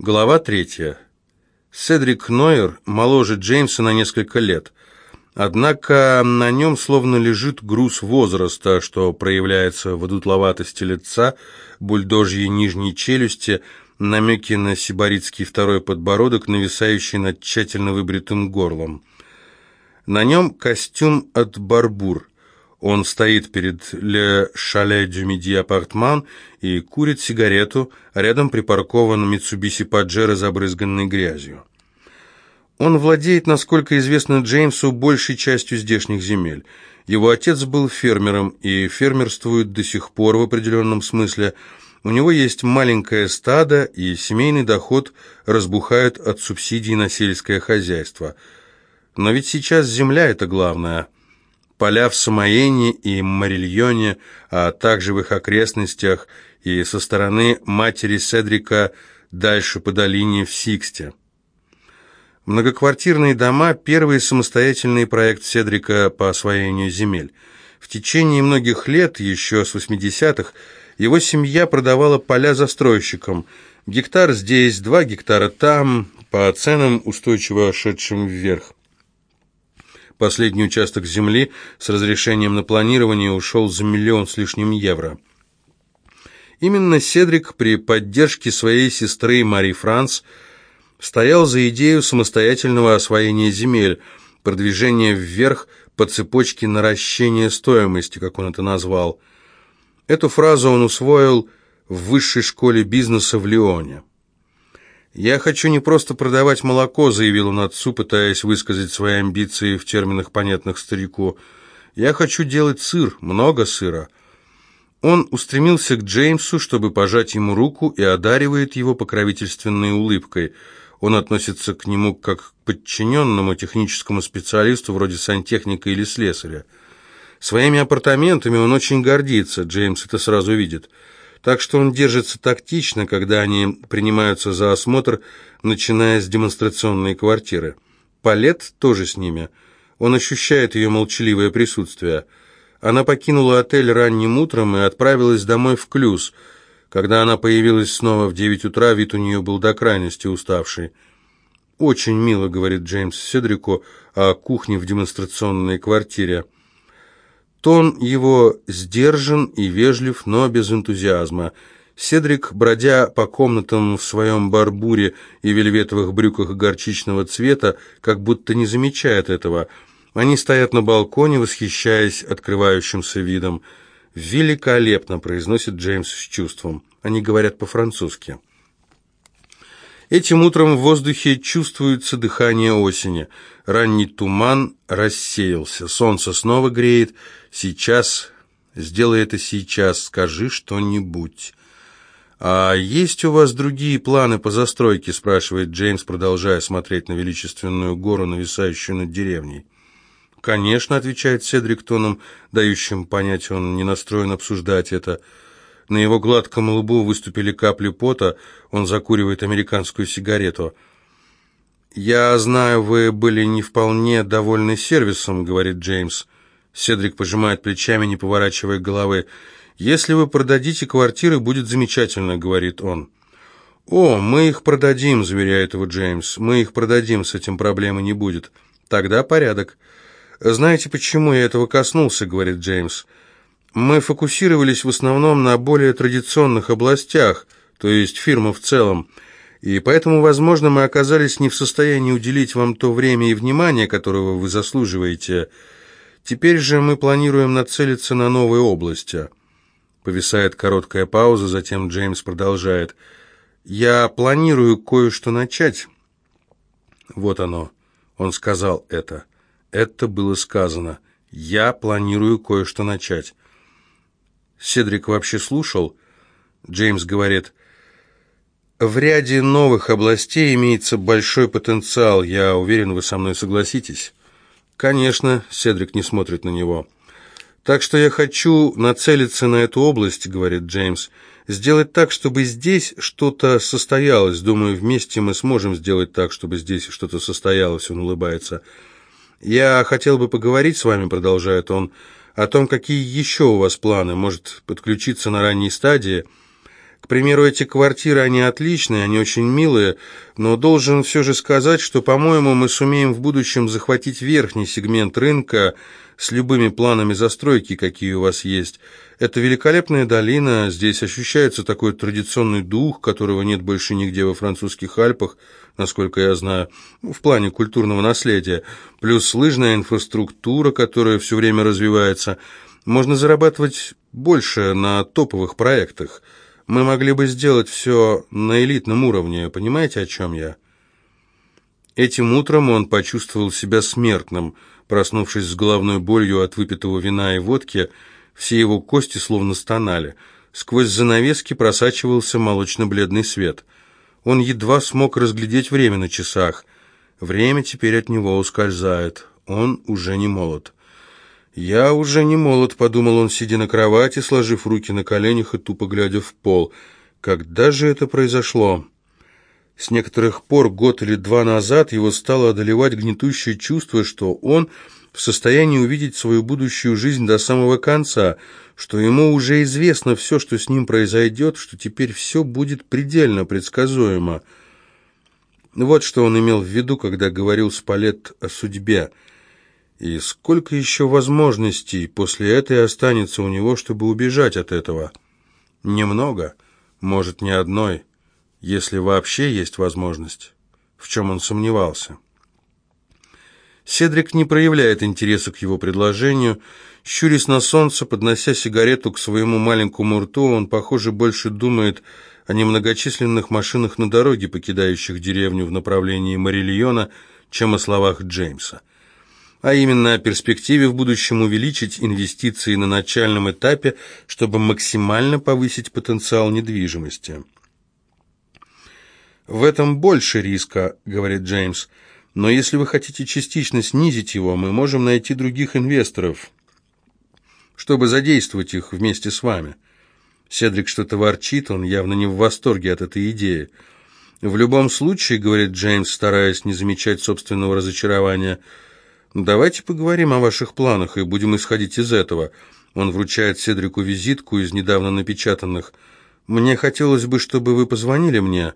Глава третья. Седрик Нойер моложе Джеймса на несколько лет. Однако на нем словно лежит груз возраста, что проявляется в одутловатости лица, бульдожьей нижней челюсти, намеки на сибаритский второй подбородок, нависающий над тщательно выбритым горлом. На нем костюм от Барбур. Он стоит перед «Ле Шале дю Миди Апартман» и курит сигарету, рядом припаркован Митсубиси Паджеро, забрызганный грязью. Он владеет, насколько известно Джеймсу, большей частью здешних земель. Его отец был фермером и фермерствует до сих пор в определенном смысле. У него есть маленькое стадо, и семейный доход разбухает от субсидий на сельское хозяйство. Но ведь сейчас земля – это главное. Поля в Самоене и Марильоне, а также в их окрестностях и со стороны матери Седрика дальше по долине в Сиксте. Многоквартирные дома – первый самостоятельный проект Седрика по освоению земель. В течение многих лет, еще с 80-х, его семья продавала поля застройщикам. Гектар здесь, два гектара там, по ценам, устойчиво шедшим вверх. Последний участок земли с разрешением на планирование ушел за миллион с лишним евро. Именно Седрик при поддержке своей сестры Мари Франс – стоял за идею самостоятельного освоения земель, продвижения вверх по цепочке наращения стоимости, как он это назвал. Эту фразу он усвоил в высшей школе бизнеса в Лионе. «Я хочу не просто продавать молоко», — заявил он отцу, пытаясь высказать свои амбиции в терминах, понятных старику. «Я хочу делать сыр, много сыра». Он устремился к Джеймсу, чтобы пожать ему руку, и одаривает его покровительственной улыбкой — он относится к нему как к подчиненному техническому специалисту вроде сантехника или слесаря. Своими апартаментами он очень гордится, Джеймс это сразу видит. Так что он держится тактично, когда они принимаются за осмотр, начиная с демонстрационной квартиры. Палет тоже с ними. Он ощущает ее молчаливое присутствие. Она покинула отель ранним утром и отправилась домой в Клюз – когда она появилась снова в девять утра, вид у нее был до крайности уставший. «Очень мило», — говорит Джеймс Седрику о кухне в демонстрационной квартире. Тон его сдержан и вежлив, но без энтузиазма. Седрик, бродя по комнатам в своем барбуре и вельветовых брюках горчичного цвета, как будто не замечает этого. Они стоят на балконе, восхищаясь открывающимся видом. «Великолепно!» – произносит Джеймс с чувством. Они говорят по-французски. Этим утром в воздухе чувствуется дыхание осени. Ранний туман рассеялся, солнце снова греет. Сейчас, сделай это сейчас, скажи что-нибудь. «А есть у вас другие планы по застройке?» – спрашивает Джеймс, продолжая смотреть на величественную гору, нависающую над деревней. «Конечно», — отвечает Седрик тоном, дающим понять, он не настроен обсуждать это. На его гладком лбу выступили капли пота, он закуривает американскую сигарету. «Я знаю, вы были не вполне довольны сервисом», — говорит Джеймс. Седрик пожимает плечами, не поворачивая головы. «Если вы продадите квартиры, будет замечательно», — говорит он. «О, мы их продадим», — заверяет его Джеймс. «Мы их продадим, с этим проблемы не будет. Тогда порядок». «Знаете, почему я этого коснулся?» — говорит Джеймс. «Мы фокусировались в основном на более традиционных областях, то есть фирма в целом, и поэтому, возможно, мы оказались не в состоянии уделить вам то время и внимание, которого вы заслуживаете. Теперь же мы планируем нацелиться на новые области». Повисает короткая пауза, затем Джеймс продолжает. «Я планирую кое-что начать». Вот оно. Он сказал это. Это было сказано. «Я планирую кое-что начать». Седрик вообще слушал? Джеймс говорит, «В ряде новых областей имеется большой потенциал. Я уверен, вы со мной согласитесь». «Конечно», — Седрик не смотрит на него. «Так что я хочу нацелиться на эту область», — говорит Джеймс, «сделать так, чтобы здесь что-то состоялось. Думаю, вместе мы сможем сделать так, чтобы здесь что-то состоялось», — он улыбается. «Я хотел бы поговорить с вами», — продолжает он, — «о том, какие еще у вас планы, может, подключиться на ранней стадии. К примеру, эти квартиры, они отличные, они очень милые, но должен все же сказать, что, по-моему, мы сумеем в будущем захватить верхний сегмент рынка с любыми планами застройки, какие у вас есть. Это великолепная долина, здесь ощущается такой традиционный дух, которого нет больше нигде во французских Альпах, насколько я знаю, в плане культурного наследия, плюс лыжная инфраструктура, которая все время развивается. Можно зарабатывать больше на топовых проектах – мы могли бы сделать все на элитном уровне, понимаете, о чем я? Этим утром он почувствовал себя смертным, проснувшись с головной болью от выпитого вина и водки, все его кости словно стонали. Сквозь занавески просачивался молочно-бледный свет. Он едва смог разглядеть время на часах. Время теперь от него ускользает. Он уже не молод. «Я уже не молод», — подумал он, сидя на кровати, сложив руки на коленях и тупо глядя в пол. «Когда же это произошло?» С некоторых пор, год или два назад, его стало одолевать гнетущее чувство, что он в состоянии увидеть свою будущую жизнь до самого конца, что ему уже известно все, что с ним произойдет, что теперь все будет предельно предсказуемо. Вот что он имел в виду, когда говорил с Палет о судьбе – и сколько еще возможностей после этой останется у него, чтобы убежать от этого? Немного, может, ни одной, если вообще есть возможность, в чем он сомневался. Седрик не проявляет интереса к его предложению. Щурясь на солнце, поднося сигарету к своему маленькому рту, он, похоже, больше думает о немногочисленных машинах на дороге, покидающих деревню в направлении Марильона, чем о словах Джеймса а именно о перспективе в будущем увеличить инвестиции на начальном этапе, чтобы максимально повысить потенциал недвижимости. «В этом больше риска», — говорит Джеймс, «но если вы хотите частично снизить его, мы можем найти других инвесторов, чтобы задействовать их вместе с вами». Седрик что-то ворчит, он явно не в восторге от этой идеи. «В любом случае», — говорит Джеймс, стараясь не замечать собственного разочарования, — «Давайте поговорим о ваших планах и будем исходить из этого». Он вручает Седрику визитку из недавно напечатанных. «Мне хотелось бы, чтобы вы позвонили мне».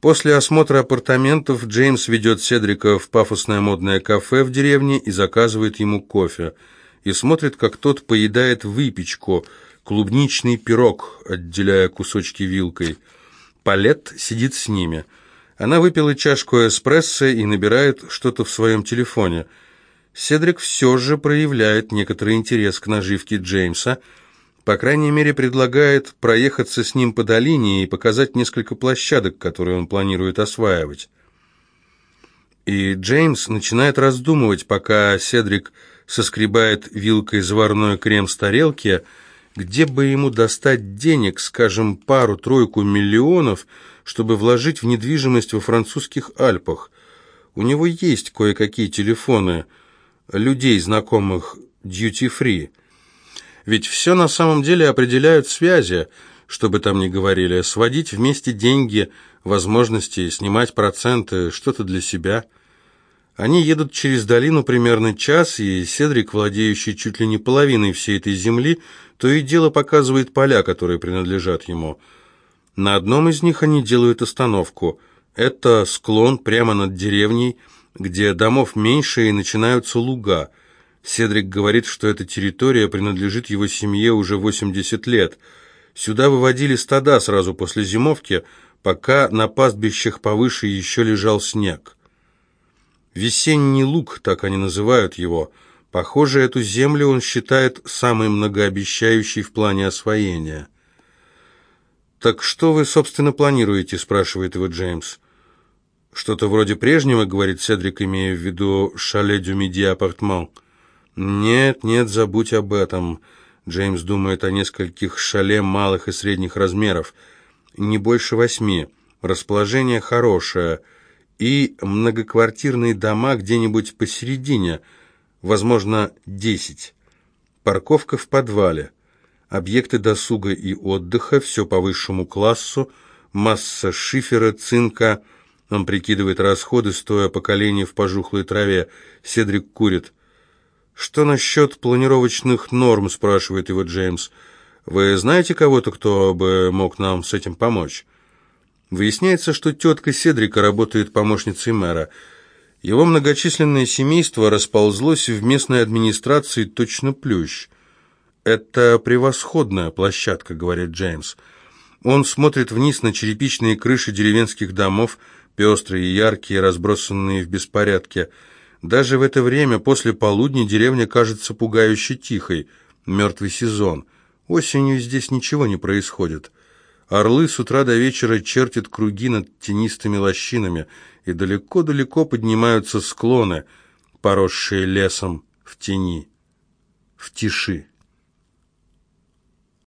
После осмотра апартаментов Джеймс ведет Седрика в пафосное модное кафе в деревне и заказывает ему кофе. И смотрит, как тот поедает выпечку, клубничный пирог, отделяя кусочки вилкой. Палет сидит с ними – она выпила чашку эспрессо и набирает что-то в своем телефоне. Седрик все же проявляет некоторый интерес к наживке Джеймса, по крайней мере предлагает проехаться с ним по долине и показать несколько площадок, которые он планирует осваивать. И Джеймс начинает раздумывать, пока Седрик соскребает вилкой заварной крем с тарелки, где бы ему достать денег, скажем, пару-тройку миллионов – чтобы вложить в недвижимость во французских Альпах. У него есть кое-какие телефоны людей, знакомых duty-free. Ведь все на самом деле определяют связи, что бы там ни говорили, сводить вместе деньги, возможности, снимать проценты, что-то для себя. Они едут через долину примерно час, и Седрик, владеющий чуть ли не половиной всей этой земли, то и дело показывает поля, которые принадлежат ему – на одном из них они делают остановку. Это склон прямо над деревней, где домов меньше и начинаются луга. Седрик говорит, что эта территория принадлежит его семье уже 80 лет. Сюда выводили стада сразу после зимовки, пока на пастбищах повыше еще лежал снег. Весенний луг, так они называют его. Похоже, эту землю он считает самой многообещающей в плане освоения. «Так что вы, собственно, планируете?» – спрашивает его Джеймс. «Что-то вроде прежнего», – говорит Седрик, имея в виду «шале дю миди апартман». «Нет, нет, забудь об этом». Джеймс думает о нескольких шале малых и средних размеров. Не больше восьми. Расположение хорошее. И многоквартирные дома где-нибудь посередине. Возможно, десять. Парковка в подвале объекты досуга и отдыха, все по высшему классу, масса шифера, цинка. Он прикидывает расходы, стоя по колени в пожухлой траве. Седрик курит. «Что насчет планировочных норм?» – спрашивает его Джеймс. Вы знаете кого-то, кто бы мог нам с этим помочь?» Выясняется, что тетка Седрика работает помощницей мэра. Его многочисленное семейство расползлось в местной администрации точно плющ. «Это превосходная площадка», — говорит Джеймс. Он смотрит вниз на черепичные крыши деревенских домов, пестрые яркие, разбросанные в беспорядке. Даже в это время, после полудня, деревня кажется пугающе тихой. Мертвый сезон. Осенью здесь ничего не происходит. Орлы с утра до вечера чертят круги над тенистыми лощинами, и далеко-далеко поднимаются склоны, поросшие лесом в тени, в тиши.